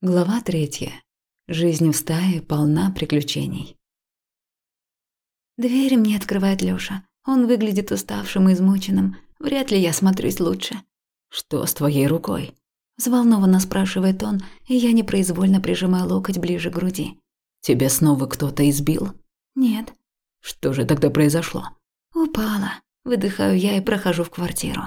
Глава третья. Жизнь в стае полна приключений. Дверь мне открывает Лёша. Он выглядит уставшим и измученным. Вряд ли я смотрюсь лучше. «Что с твоей рукой?» Взволнованно спрашивает он, и я непроизвольно прижимаю локоть ближе к груди. «Тебя снова кто-то избил?» «Нет». «Что же тогда произошло?» «Упала». Выдыхаю я и прохожу в квартиру.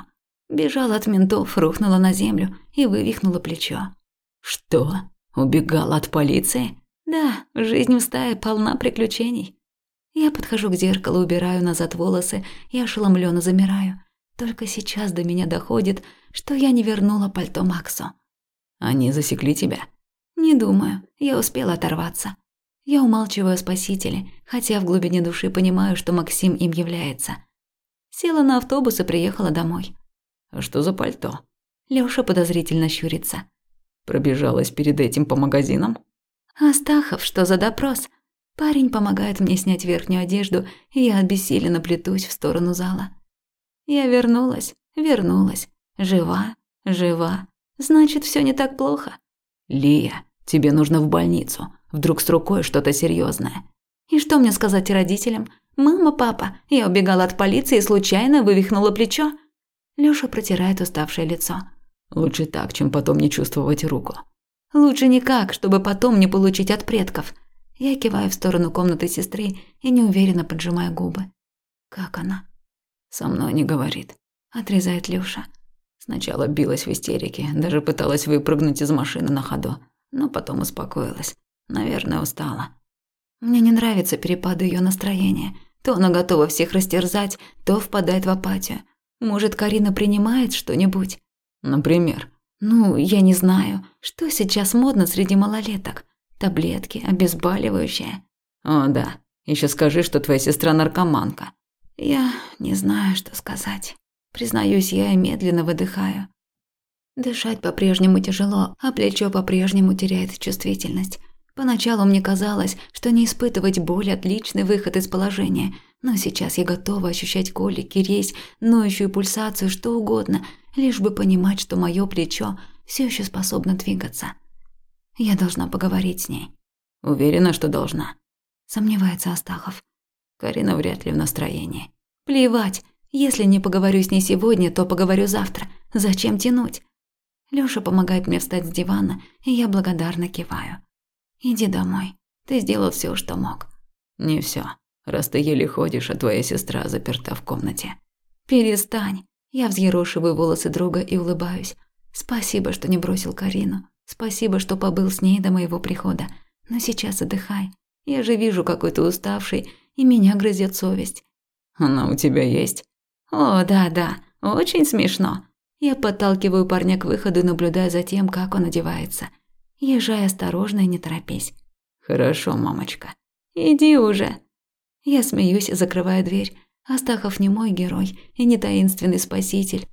Бежала от ментов, рухнула на землю и вывихнула плечо. «Что? Убегал от полиции?» «Да, жизнь в стае полна приключений». Я подхожу к зеркалу, убираю назад волосы и ошеломленно замираю. Только сейчас до меня доходит, что я не вернула пальто Максу. «Они засекли тебя?» «Не думаю, я успела оторваться». Я умалчиваю о спасителе, хотя в глубине души понимаю, что Максим им является. Села на автобус и приехала домой. «А что за пальто?» Лёша подозрительно щурится. Пробежалась перед этим по магазинам? Астахов, что за допрос? Парень помогает мне снять верхнюю одежду, и я обессиленно плетусь в сторону зала. Я вернулась, вернулась. Жива, жива. Значит, все не так плохо. Лия, тебе нужно в больницу. Вдруг с рукой что-то серьезное. И что мне сказать родителям? Мама, папа, я убегала от полиции и случайно вывихнула плечо. Лёша протирает уставшее лицо. Лучше так, чем потом не чувствовать руку. Лучше никак, чтобы потом не получить от предков. Я киваю в сторону комнаты сестры и неуверенно поджимаю губы. Как она? Со мной не говорит. Отрезает Люша. Сначала билась в истерике, даже пыталась выпрыгнуть из машины на ходу, но потом успокоилась. Наверное, устала. Мне не нравятся перепады ее настроения. То она готова всех растерзать, то впадает в апатию. Может, Карина принимает что-нибудь? Например? Ну, я не знаю, что сейчас модно среди малолеток. Таблетки, обезболивающие. О, да. Еще скажи, что твоя сестра наркоманка. Я не знаю, что сказать. Признаюсь, я медленно выдыхаю. Дышать по-прежнему тяжело, а плечо по-прежнему теряет чувствительность. Поначалу мне казалось, что не испытывать боль – отличный выход из положения, но сейчас я готова ощущать колики, резь, ноющую пульсацию, что угодно, лишь бы понимать, что мое плечо все еще способно двигаться. Я должна поговорить с ней. Уверена, что должна. Сомневается Астахов. Карина вряд ли в настроении. Плевать. Если не поговорю с ней сегодня, то поговорю завтра. Зачем тянуть? Лёша помогает мне встать с дивана, и я благодарно киваю. Иди домой. Ты сделал все, что мог. Не все. Раз ты еле ходишь, а твоя сестра заперта в комнате. Перестань. Я взъерошиваю волосы друга и улыбаюсь. Спасибо, что не бросил Карину. Спасибо, что побыл с ней до моего прихода. Но сейчас отдыхай. Я же вижу, какой ты уставший, и меня грызет совесть. Она у тебя есть? О, да-да, очень смешно. Я подталкиваю парня к выходу и наблюдаю за тем, как он одевается. Езжай осторожно и не торопись. Хорошо, мамочка. Иди уже. Я смеюсь, закрывая дверь. Астахов не мой герой и не таинственный спаситель.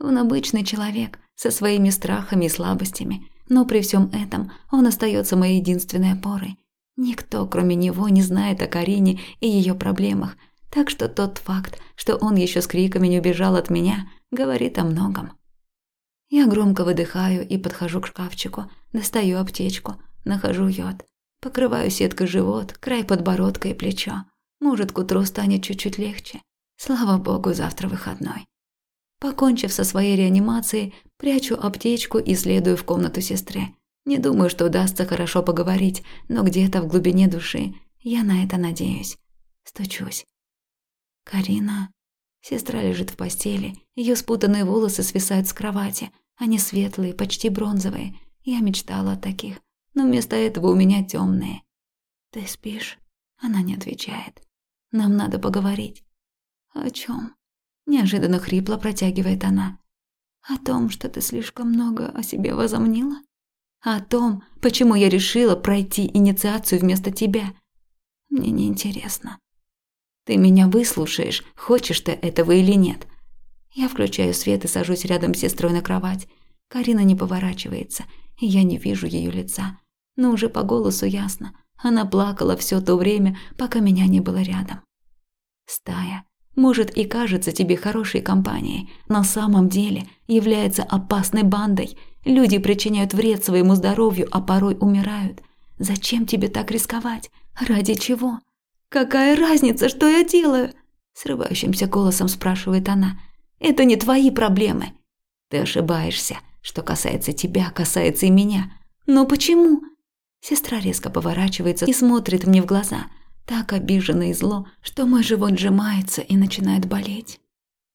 Он обычный человек со своими страхами и слабостями, но при всем этом он остается моей единственной опорой. Никто, кроме него, не знает о Карине и ее проблемах, так что тот факт, что он еще с криками не убежал от меня, говорит о многом. Я громко выдыхаю и подхожу к шкафчику, достаю аптечку, нахожу йод, покрываю сеткой живот, край подбородка и плечо. Может, к утру станет чуть-чуть легче. Слава богу, завтра выходной. Покончив со своей реанимацией, прячу аптечку и следую в комнату сестры. Не думаю, что удастся хорошо поговорить, но где-то в глубине души я на это надеюсь. Стучусь. Карина. Сестра лежит в постели, ее спутанные волосы свисают с кровати. Они светлые, почти бронзовые. Я мечтала о таких, но вместо этого у меня темные. «Ты спишь?» Она не отвечает. Нам надо поговорить. О чем? Неожиданно хрипло протягивает она. О том, что ты слишком много о себе возомнила? О том, почему я решила пройти инициацию вместо тебя? Мне не интересно. Ты меня выслушаешь, хочешь ты этого или нет. Я включаю свет и сажусь рядом с сестрой на кровать. Карина не поворачивается, и я не вижу ее лица. Но уже по голосу ясно. Она плакала все то время, пока меня не было рядом. Стая, может и кажется тебе хорошей компанией, на самом деле является опасной бандой. Люди причиняют вред своему здоровью, а порой умирают. Зачем тебе так рисковать? Ради чего? Какая разница, что я делаю? Срывающимся голосом спрашивает она. Это не твои проблемы. Ты ошибаешься. Что касается тебя, касается и меня. Но почему? Сестра резко поворачивается и смотрит мне в глаза. Так обиженно и зло, что мой живот сжимается и начинает болеть.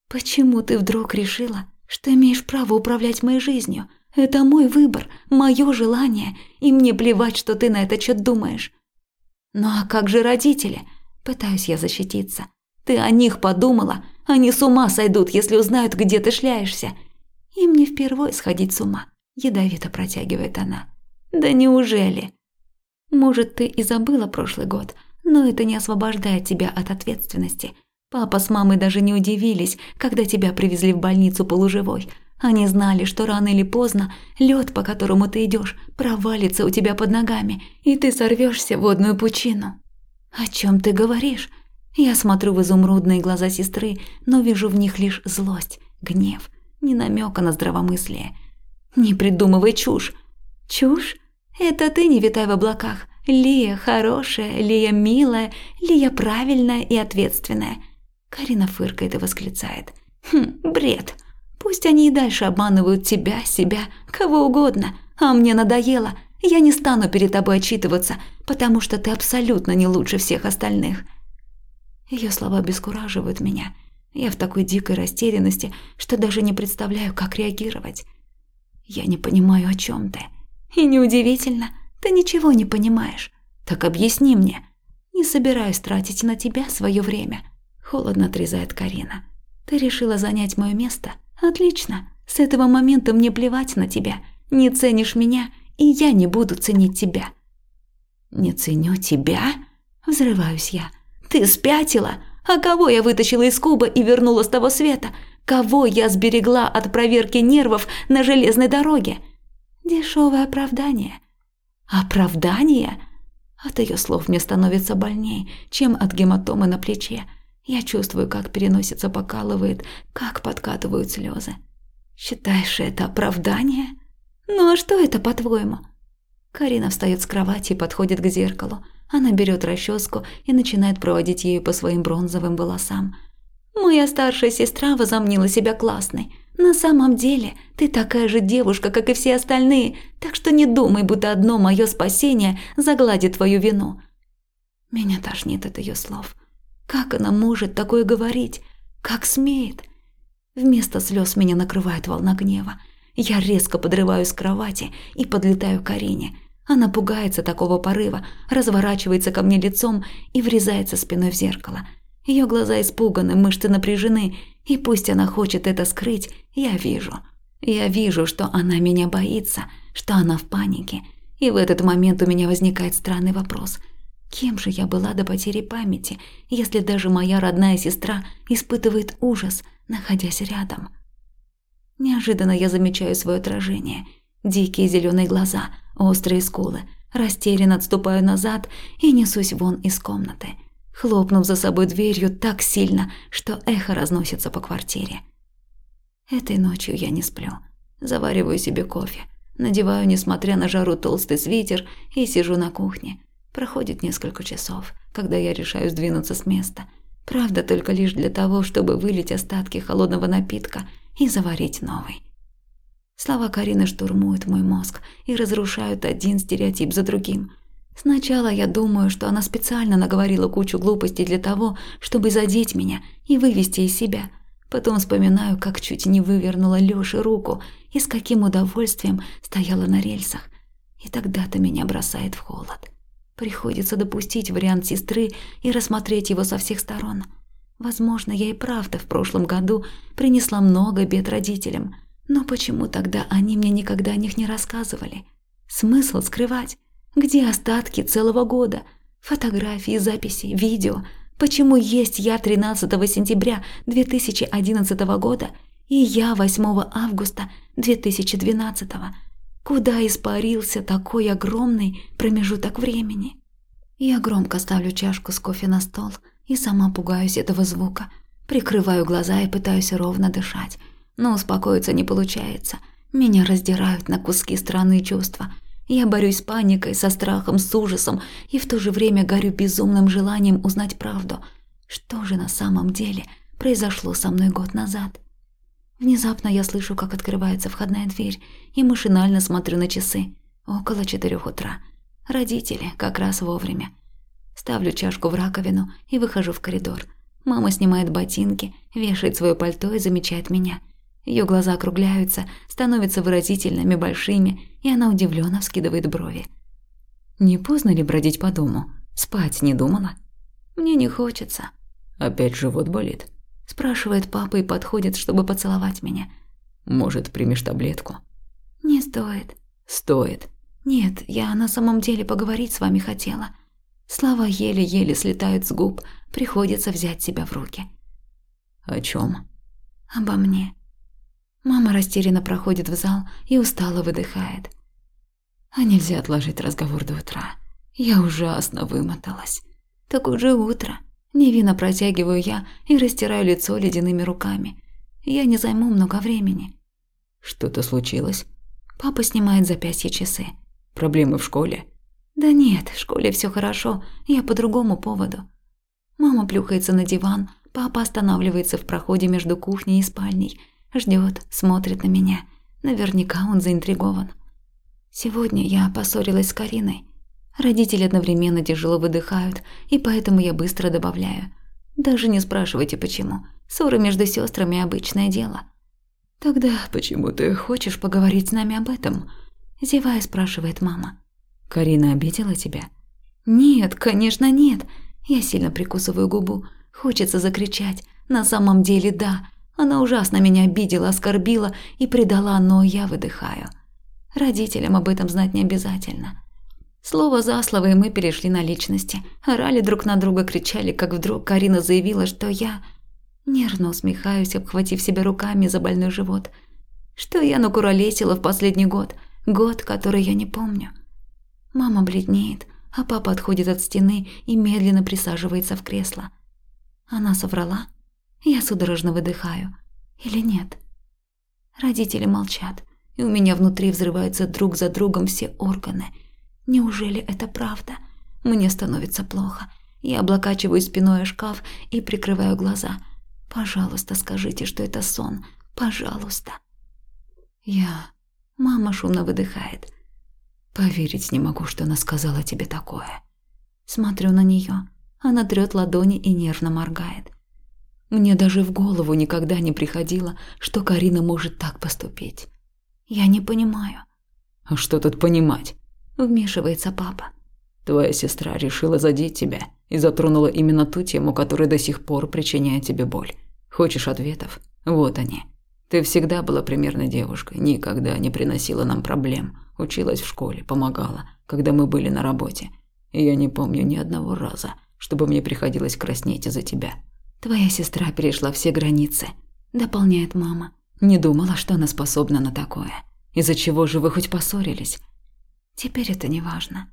Почему ты вдруг решила, что имеешь право управлять моей жизнью? Это мой выбор, мое желание, и мне плевать, что ты на этот счет думаешь. Ну а как же родители? Пытаюсь я защититься. Ты о них подумала? Они с ума сойдут, если узнают, где ты шляешься. Им не впервой сходить с ума. Ядовито протягивает она. Да неужели? Может, ты и забыла прошлый год, но это не освобождает тебя от ответственности. Папа с мамой даже не удивились, когда тебя привезли в больницу полуживой. Они знали, что рано или поздно лед, по которому ты идешь, провалится у тебя под ногами, и ты сорвешься в водную пучину. О чем ты говоришь? Я смотрю в изумрудные глаза сестры, но вижу в них лишь злость, гнев, ни намека на здравомыслие. Не придумывай чушь. Чушь? Это ты не витай в облаках. Лия хорошая, Лия милая, Лия правильная и ответственная. Карина фыркает и восклицает. Хм, бред. Пусть они и дальше обманывают тебя, себя, кого угодно. А мне надоело. Я не стану перед тобой отчитываться, потому что ты абсолютно не лучше всех остальных. Ее слова бескураживают меня. Я в такой дикой растерянности, что даже не представляю, как реагировать. Я не понимаю, о чем ты. И неудивительно, ты ничего не понимаешь. Так объясни мне. Не собираюсь тратить на тебя свое время. Холодно отрезает Карина. Ты решила занять мое место? Отлично. С этого момента мне плевать на тебя. Не ценишь меня, и я не буду ценить тебя. Не ценю тебя? Взрываюсь я. Ты спятила? А кого я вытащила из куба и вернула с того света? Кого я сберегла от проверки нервов на железной дороге? Дешевое оправдание. Оправдание? От ее слов мне становится больнее, чем от гематомы на плече. Я чувствую, как переносится покалывает, как подкатывают слезы. Считаешь это оправдание? Ну а что это, по-твоему? Карина встает с кровати и подходит к зеркалу. Она берет расческу и начинает проводить ею по своим бронзовым волосам. Моя старшая сестра возомнила себя классной. На самом деле, ты такая же девушка, как и все остальные, так что не думай, будто одно мое спасение загладит твою вину. Меня тошнит от ее слов. Как она может такое говорить? Как смеет? Вместо слез меня накрывает волна гнева. Я резко подрываюсь с кровати и подлетаю к Арине. Она пугается такого порыва, разворачивается ко мне лицом и врезается спиной в зеркало – ее глаза испуганы, мышцы напряжены, и пусть она хочет это скрыть, я вижу. Я вижу, что она меня боится, что она в панике. И в этот момент у меня возникает странный вопрос. Кем же я была до потери памяти, если даже моя родная сестра испытывает ужас, находясь рядом? Неожиданно я замечаю свое отражение. Дикие зеленые глаза, острые скулы. Растерянно отступаю назад и несусь вон из комнаты хлопнув за собой дверью так сильно, что эхо разносится по квартире. Этой ночью я не сплю. Завариваю себе кофе, надеваю, несмотря на жару, толстый свитер и сижу на кухне. Проходит несколько часов, когда я решаю сдвинуться с места. Правда, только лишь для того, чтобы вылить остатки холодного напитка и заварить новый. Слова Карины штурмуют мой мозг и разрушают один стереотип за другим. Сначала я думаю, что она специально наговорила кучу глупостей для того, чтобы задеть меня и вывести из себя. Потом вспоминаю, как чуть не вывернула Лёше руку и с каким удовольствием стояла на рельсах. И тогда-то меня бросает в холод. Приходится допустить вариант сестры и рассмотреть его со всех сторон. Возможно, я и правда в прошлом году принесла много бед родителям, но почему тогда они мне никогда о них не рассказывали? Смысл скрывать? Где остатки целого года? Фотографии, записи, видео. Почему есть я 13 сентября 2011 года и я 8 августа 2012? Куда испарился такой огромный промежуток времени? Я громко ставлю чашку с кофе на стол и сама пугаюсь этого звука. Прикрываю глаза и пытаюсь ровно дышать, но успокоиться не получается. Меня раздирают на куски странные чувства. Я борюсь с паникой, со страхом, с ужасом и в то же время горю безумным желанием узнать правду. Что же на самом деле произошло со мной год назад? Внезапно я слышу, как открывается входная дверь, и машинально смотрю на часы. Около четырех утра. Родители как раз вовремя. Ставлю чашку в раковину и выхожу в коридор. Мама снимает ботинки, вешает свое пальто и замечает меня. Ее глаза округляются, становятся выразительными, большими, и она удивленно вскидывает брови. «Не поздно ли бродить по дому? Спать не думала?» «Мне не хочется». «Опять живот болит?» Спрашивает папа и подходит, чтобы поцеловать меня. «Может, примешь таблетку?» «Не стоит». «Стоит». «Нет, я на самом деле поговорить с вами хотела. Слова еле-еле слетают с губ, приходится взять себя в руки». «О чем? «Обо мне». Мама растерянно проходит в зал и устало выдыхает. А нельзя отложить разговор до утра. Я ужасно вымоталась. Так уже утро. Невинно протягиваю я и растираю лицо ледяными руками. Я не займу много времени. Что-то случилось? Папа снимает запястье часы. Проблемы в школе? Да нет, в школе все хорошо, я по другому поводу. Мама плюхается на диван, папа останавливается в проходе между кухней и спальней, ждет, смотрит на меня. Наверняка он заинтригован. Сегодня я поссорилась с Кариной. Родители одновременно тяжело выдыхают, и поэтому я быстро добавляю. Даже не спрашивайте почему. Ссоры между сестрами обычное дело. Тогда почему ты хочешь поговорить с нами об этом? Зевая, спрашивает мама. Карина обидела тебя? Нет, конечно, нет. Я сильно прикусываю губу. Хочется закричать. На самом деле, да. Она ужасно меня обидела, оскорбила и предала, но я выдыхаю. Родителям об этом знать не обязательно. Слово за слово, и мы перешли на личности. Орали друг на друга, кричали, как вдруг Карина заявила, что я... Нервно усмехаюсь, обхватив себя руками за больной живот. Что я накуролесила в последний год. Год, который я не помню. Мама бледнеет, а папа отходит от стены и медленно присаживается в кресло. Она соврала? Я судорожно выдыхаю. Или нет? Родители молчат, и у меня внутри взрываются друг за другом все органы. Неужели это правда? Мне становится плохо. Я облокачиваю спиной о шкаф и прикрываю глаза. Пожалуйста, скажите, что это сон. Пожалуйста. Я... Мама шумно выдыхает. Поверить не могу, что она сказала тебе такое. Смотрю на нее. Она трёт ладони и нервно моргает. Мне даже в голову никогда не приходило, что Карина может так поступить. Я не понимаю. А что тут понимать? Вмешивается папа. Твоя сестра решила задеть тебя и затронула именно ту тему, которая до сих пор причиняет тебе боль. Хочешь ответов? Вот они. Ты всегда была примерной девушкой, никогда не приносила нам проблем. Училась в школе, помогала, когда мы были на работе. И я не помню ни одного раза, чтобы мне приходилось краснеть из-за тебя. Твоя сестра перешла все границы, дополняет мама. Не думала, что она способна на такое. Из-за чего же вы хоть поссорились? Теперь это не важно.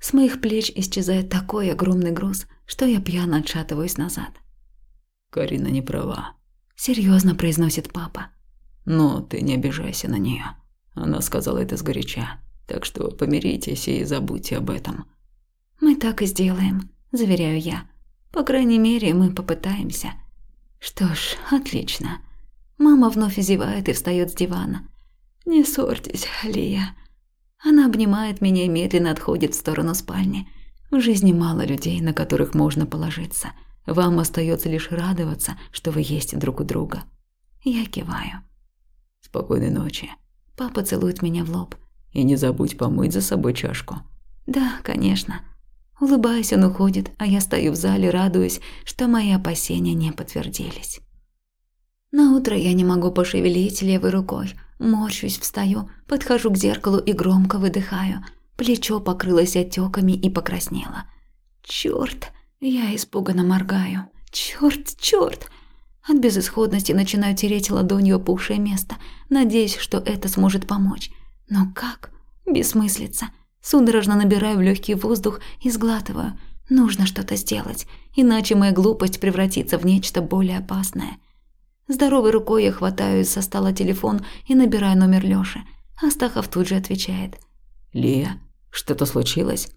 С моих плеч исчезает такой огромный груз, что я пьяно отшатываюсь назад. Карина не права. Серьезно произносит папа. Но ты не обижайся на нее. Она сказала это сгоряча. Так что помиритесь и забудьте об этом. Мы так и сделаем, заверяю я. По крайней мере, мы попытаемся. Что ж, отлично. Мама вновь зевает и встает с дивана. Не ссорьтесь, Лия. Она обнимает меня и медленно отходит в сторону спальни. В жизни мало людей, на которых можно положиться. Вам остается лишь радоваться, что вы есть друг у друга. Я киваю. Спокойной ночи. Папа целует меня в лоб. И не забудь помыть за собой чашку. Да, конечно. Улыбаясь, он уходит, а я стою в зале, радуясь, что мои опасения не подтвердились. На утро я не могу пошевелить левой рукой. Морщусь, встаю, подхожу к зеркалу и громко выдыхаю. Плечо покрылось отеками и покраснело. Чёрт! Я испуганно моргаю. Чёрт, чёрт! От безысходности начинаю тереть ладонью опухшее место, надеясь, что это сможет помочь. Но как? Бессмыслица. Судорожно набираю в легкий воздух и сглатываю. Нужно что-то сделать, иначе моя глупость превратится в нечто более опасное. Здоровой рукой я хватаю со стола телефон и набираю номер Лёши. Астахов тут же отвечает. «Лия, что-то случилось?»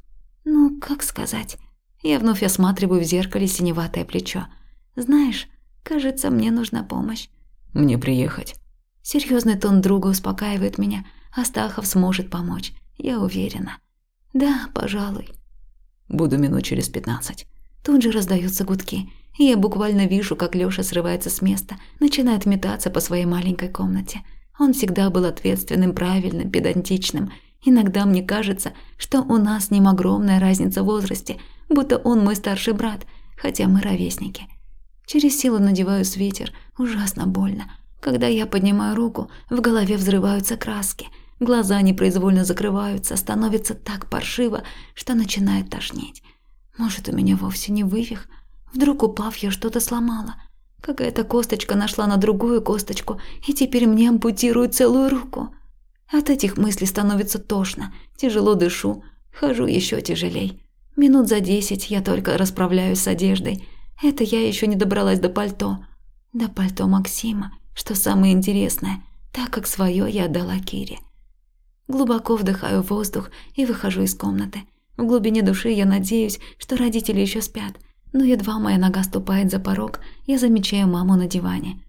«Ну, как сказать?» Я вновь осматриваю в зеркале синеватое плечо. «Знаешь, кажется, мне нужна помощь». «Мне приехать». Серьезный тон друга успокаивает меня. Астахов сможет помочь, я уверена. «Да, пожалуй». «Буду минут через пятнадцать». Тут же раздаются гудки. И я буквально вижу, как Лёша срывается с места, начинает метаться по своей маленькой комнате. Он всегда был ответственным, правильным, педантичным. Иногда мне кажется, что у нас с ним огромная разница в возрасте, будто он мой старший брат, хотя мы ровесники. Через силу надеваю свитер, ужасно больно. Когда я поднимаю руку, в голове взрываются краски. Глаза непроизвольно закрываются, становится так паршиво, что начинает тошнить. Может, у меня вовсе не вывих? Вдруг, упав, я что-то сломала? Какая-то косточка нашла на другую косточку, и теперь мне ампутируют целую руку. От этих мыслей становится тошно, тяжело дышу, хожу еще тяжелей. Минут за десять я только расправляюсь с одеждой. Это я еще не добралась до пальто. До пальто Максима, что самое интересное, так как свое я отдала Кире. Глубоко вдыхаю воздух и выхожу из комнаты. В глубине души я надеюсь, что родители еще спят, но едва моя нога ступает за порог, я замечаю маму на диване.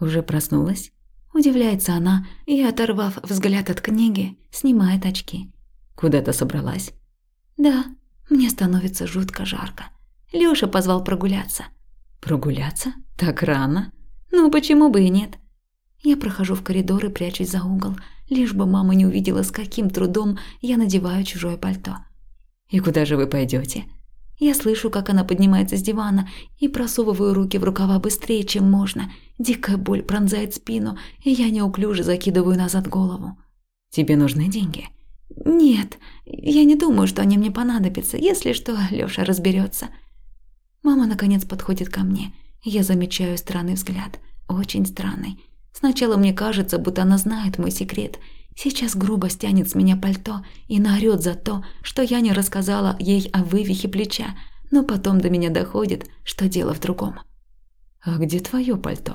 «Уже проснулась?» Удивляется она и, оторвав взгляд от книги, снимает очки. «Куда-то собралась?» «Да, мне становится жутко жарко. Лёша позвал прогуляться». «Прогуляться? Так рано?» «Ну, почему бы и нет?» Я прохожу в коридор и прячусь за угол, лишь бы мама не увидела, с каким трудом я надеваю чужое пальто. «И куда же вы пойдете? Я слышу, как она поднимается с дивана и просовываю руки в рукава быстрее, чем можно. Дикая боль пронзает спину, и я неуклюже закидываю назад голову. «Тебе нужны деньги?» «Нет, я не думаю, что они мне понадобятся. Если что, Лёша разберется. Мама, наконец, подходит ко мне. Я замечаю странный взгляд. Очень странный. Сначала мне кажется, будто она знает мой секрет – Сейчас грубо стянет с меня пальто и наорёт за то, что я не рассказала ей о вывихе плеча, но потом до меня доходит, что дело в другом. «А где твое пальто?»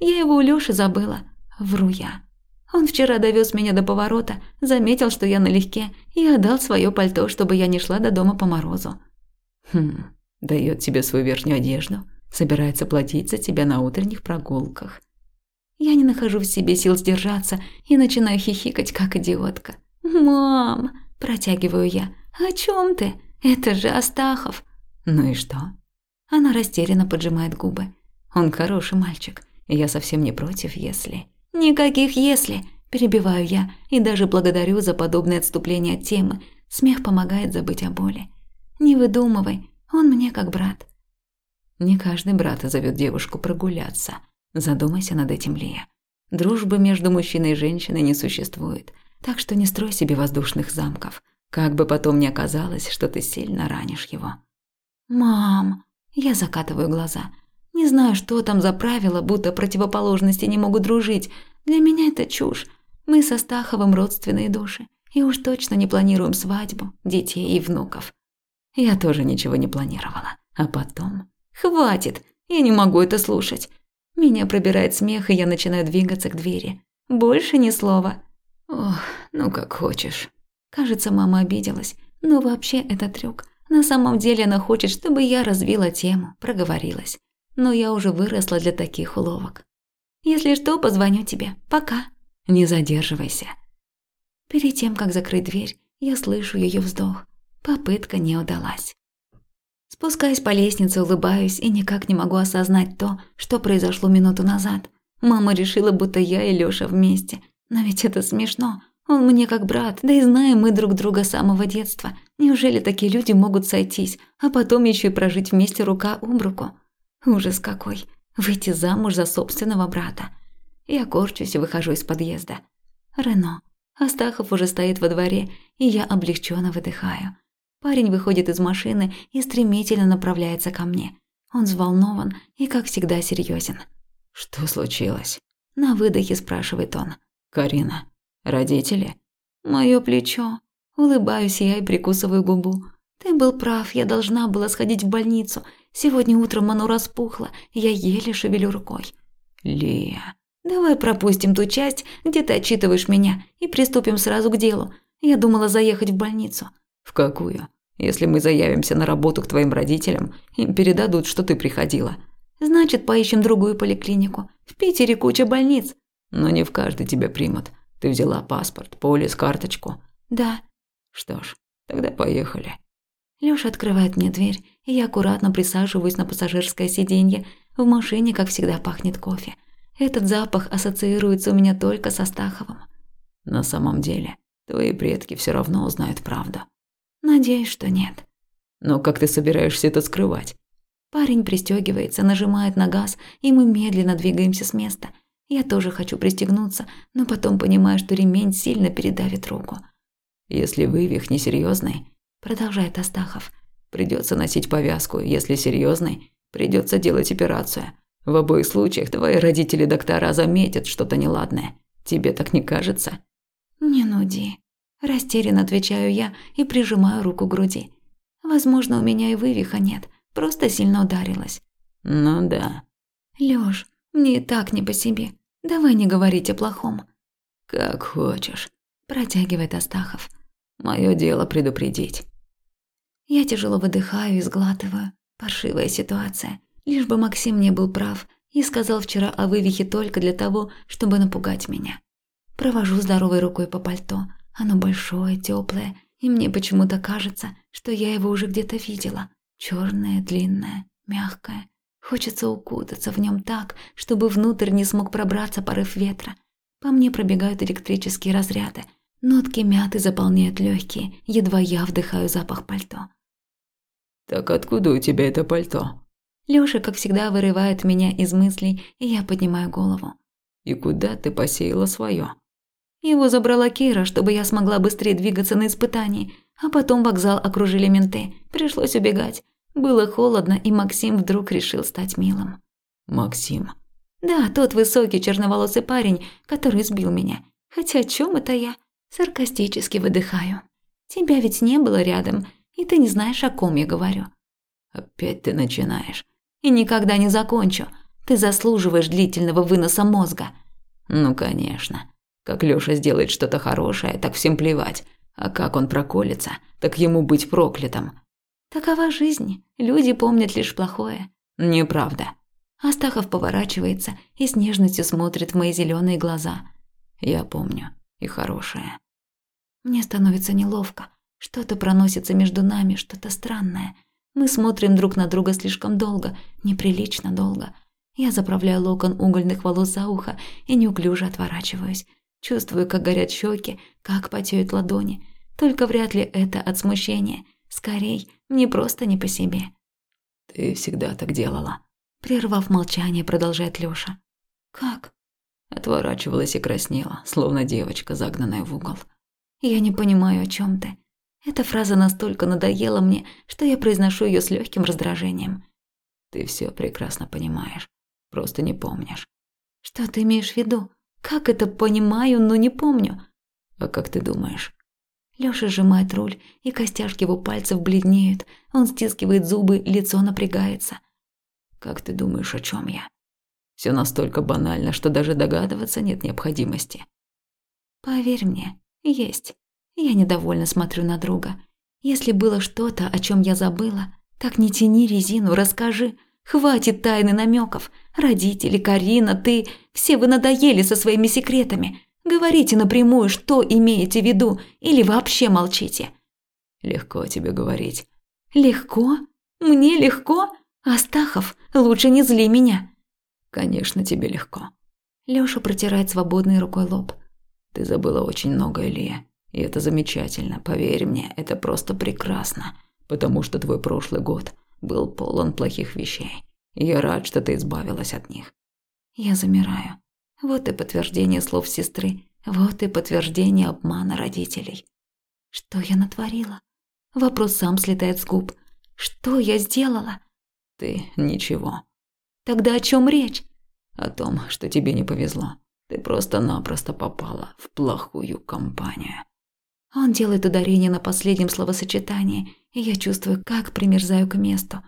«Я его у Лёши забыла. Вру я. Он вчера довез меня до поворота, заметил, что я налегке, и отдал свое пальто, чтобы я не шла до дома по морозу». «Хм, дает тебе свою верхнюю одежду, собирается платить за тебя на утренних прогулках». Я не нахожу в себе сил сдержаться и начинаю хихикать, как идиотка. «Мам!» – протягиваю я. «О чем ты? Это же Астахов!» «Ну и что?» Она растерянно поджимает губы. «Он хороший мальчик, я совсем не против, если...» «Никаких «если!» – перебиваю я и даже благодарю за подобное отступление от темы. Смех помогает забыть о боли. «Не выдумывай, он мне как брат». Не каждый брат зовет девушку прогуляться – Задумайся над этим, Лия. Дружбы между мужчиной и женщиной не существует, так что не строй себе воздушных замков, как бы потом ни оказалось, что ты сильно ранишь его. «Мам!» Я закатываю глаза. Не знаю, что там за правило, будто противоположности не могут дружить. Для меня это чушь. Мы со Стаховым родственные души. И уж точно не планируем свадьбу, детей и внуков. Я тоже ничего не планировала. А потом... Хватит! Я не могу это слушать. Меня пробирает смех, и я начинаю двигаться к двери. Больше ни слова. Ох, ну как хочешь. Кажется, мама обиделась. Но вообще это трюк. На самом деле она хочет, чтобы я развила тему, проговорилась. Но я уже выросла для таких уловок. Если что, позвоню тебе. Пока. Не задерживайся. Перед тем, как закрыть дверь, я слышу ее вздох. Попытка не удалась. Спускаясь по лестнице, улыбаюсь и никак не могу осознать то, что произошло минуту назад. Мама решила, будто я и Лёша вместе. Но ведь это смешно. Он мне как брат, да и знаем мы друг друга с самого детства. Неужели такие люди могут сойтись, а потом еще и прожить вместе рука об руку? Ужас какой. Выйти замуж за собственного брата. Я корчусь и выхожу из подъезда. Рено. Астахов уже стоит во дворе, и я облегченно выдыхаю. Парень выходит из машины и стремительно направляется ко мне. Он взволнован и, как всегда, серьезен. «Что случилось?» На выдохе спрашивает он. «Карина, родители?» Мое плечо. Улыбаюсь я и прикусываю губу. Ты был прав, я должна была сходить в больницу. Сегодня утром оно распухло, я еле шевелю рукой. Лия. Давай пропустим ту часть, где ты отчитываешь меня, и приступим сразу к делу. Я думала заехать в больницу. В какую? Если мы заявимся на работу к твоим родителям, им передадут, что ты приходила. Значит, поищем другую поликлинику. В Питере куча больниц. Но не в каждой тебя примут. Ты взяла паспорт, полис, карточку. Да. Что ж, тогда поехали. Лёша открывает мне дверь, и я аккуратно присаживаюсь на пассажирское сиденье. В машине, как всегда, пахнет кофе. Этот запах ассоциируется у меня только со Стаховым. На самом деле, твои предки все равно узнают правду. Надеюсь, что нет. Но как ты собираешься это скрывать? Парень пристегивается, нажимает на газ, и мы медленно двигаемся с места. Я тоже хочу пристегнуться, но потом понимаю, что ремень сильно передавит руку. Если вывих несерьезный, продолжает Астахов, придется носить повязку, если серьезный, придется делать операцию. В обоих случаях твои родители-доктора заметят что-то неладное. Тебе так не кажется? Не нуди. Растерянно отвечаю я и прижимаю руку к груди. Возможно, у меня и вывиха нет, просто сильно ударилась. Ну да. Лёш, мне и так не по себе. Давай не говорить о плохом. Как хочешь, протягивает Астахов. Моё дело предупредить. Я тяжело выдыхаю и сглатываю. Паршивая ситуация. Лишь бы Максим не был прав и сказал вчера о вывихе только для того, чтобы напугать меня. Провожу здоровой рукой по пальто. Оно большое, теплое, и мне почему-то кажется, что я его уже где-то видела. Черное, длинное, мягкое. Хочется укутаться в нем так, чтобы внутрь не смог пробраться порыв ветра. По мне пробегают электрические разряды. Нотки мяты заполняют легкие, едва я вдыхаю запах пальто. «Так откуда у тебя это пальто?» Лёша, как всегда, вырывает меня из мыслей, и я поднимаю голову. «И куда ты посеяла своё?» Его забрала Кира, чтобы я смогла быстрее двигаться на испытании, а потом вокзал окружили менты. Пришлось убегать. Было холодно, и Максим вдруг решил стать милым. Максим. Да, тот высокий черноволосый парень, который сбил меня. Хотя о чем это я? Саркастически выдыхаю. Тебя ведь не было рядом, и ты не знаешь, о ком я говорю. Опять ты начинаешь. И никогда не закончу. Ты заслуживаешь длительного выноса мозга. Ну, конечно. Как Лёша сделает что-то хорошее, так всем плевать. А как он проколется, так ему быть проклятым. Такова жизнь. Люди помнят лишь плохое. Неправда. Астахов поворачивается и с нежностью смотрит в мои зеленые глаза. Я помню. И хорошее. Мне становится неловко. Что-то проносится между нами, что-то странное. Мы смотрим друг на друга слишком долго, неприлично долго. Я заправляю локон угольных волос за ухо и неуклюже отворачиваюсь. Чувствую, как горят щеки, как потеют ладони. Только вряд ли это от смущения. Скорей, мне просто не по себе. Ты всегда так делала. Прервав молчание, продолжает Лёша. Как? Отворачивалась и краснела, словно девочка, загнанная в угол. Я не понимаю, о чем ты. Эта фраза настолько надоела мне, что я произношу ее с легким раздражением. Ты все прекрасно понимаешь, просто не помнишь. Что ты имеешь в виду? Как это понимаю, но не помню? А как ты думаешь? Лёша сжимает руль, и костяшки его пальцев бледнеют. Он стискивает зубы, лицо напрягается. Как ты думаешь, о чем я? Все настолько банально, что даже догадываться нет необходимости. Поверь мне, есть. Я недовольно смотрю на друга. Если было что-то, о чем я забыла, так не тяни резину, расскажи. Хватит тайны намеков. Родители, Карина, ты, все вы надоели со своими секретами. Говорите напрямую, что имеете в виду, или вообще молчите. Легко тебе говорить. Легко? Мне легко? Астахов, лучше не зли меня. Конечно, тебе легко. Лёша протирает свободной рукой лоб. Ты забыла очень много, Илья. И это замечательно, поверь мне, это просто прекрасно. Потому что твой прошлый год был полон плохих вещей. Я рад, что ты избавилась от них. Я замираю. Вот и подтверждение слов сестры. Вот и подтверждение обмана родителей. Что я натворила? Вопрос сам слетает с губ. Что я сделала? Ты ничего. Тогда о чем речь? О том, что тебе не повезло. Ты просто-напросто попала в плохую компанию. Он делает ударение на последнем словосочетании, и я чувствую, как примерзаю к месту.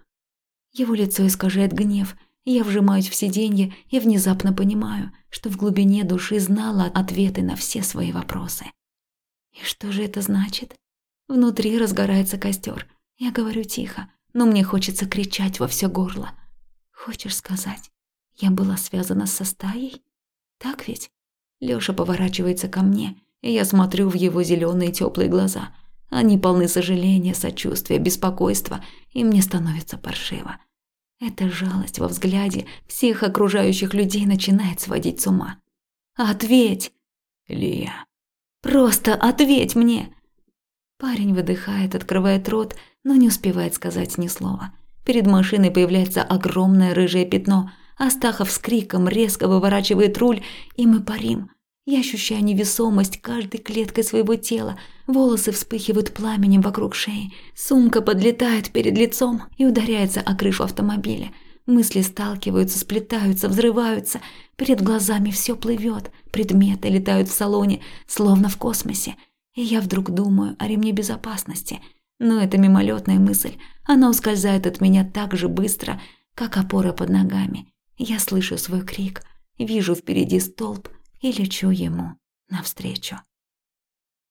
Его лицо искажает гнев, Я вжимаюсь в сиденье и внезапно понимаю, что в глубине души знала ответы на все свои вопросы. И что же это значит? Внутри разгорается костер. Я говорю тихо, но мне хочется кричать во все горло. Хочешь сказать, я была связана со стаей? Так ведь? Лёша поворачивается ко мне, и я смотрю в его зеленые теплые глаза. Они полны сожаления, сочувствия, беспокойства, и мне становится паршиво. Эта жалость во взгляде всех окружающих людей начинает сводить с ума. «Ответь!» «Лия!» «Просто ответь мне!» Парень выдыхает, открывает рот, но не успевает сказать ни слова. Перед машиной появляется огромное рыжее пятно. Астахов с криком резко выворачивает руль, и мы парим. Я ощущаю невесомость каждой клеткой своего тела. Волосы вспыхивают пламенем вокруг шеи. Сумка подлетает перед лицом и ударяется о крышу автомобиля. Мысли сталкиваются, сплетаются, взрываются. Перед глазами все плывет. Предметы летают в салоне, словно в космосе. И я вдруг думаю о ремне безопасности. Но это мимолетная мысль. Она ускользает от меня так же быстро, как опора под ногами. Я слышу свой крик, вижу впереди столб и лечу ему навстречу.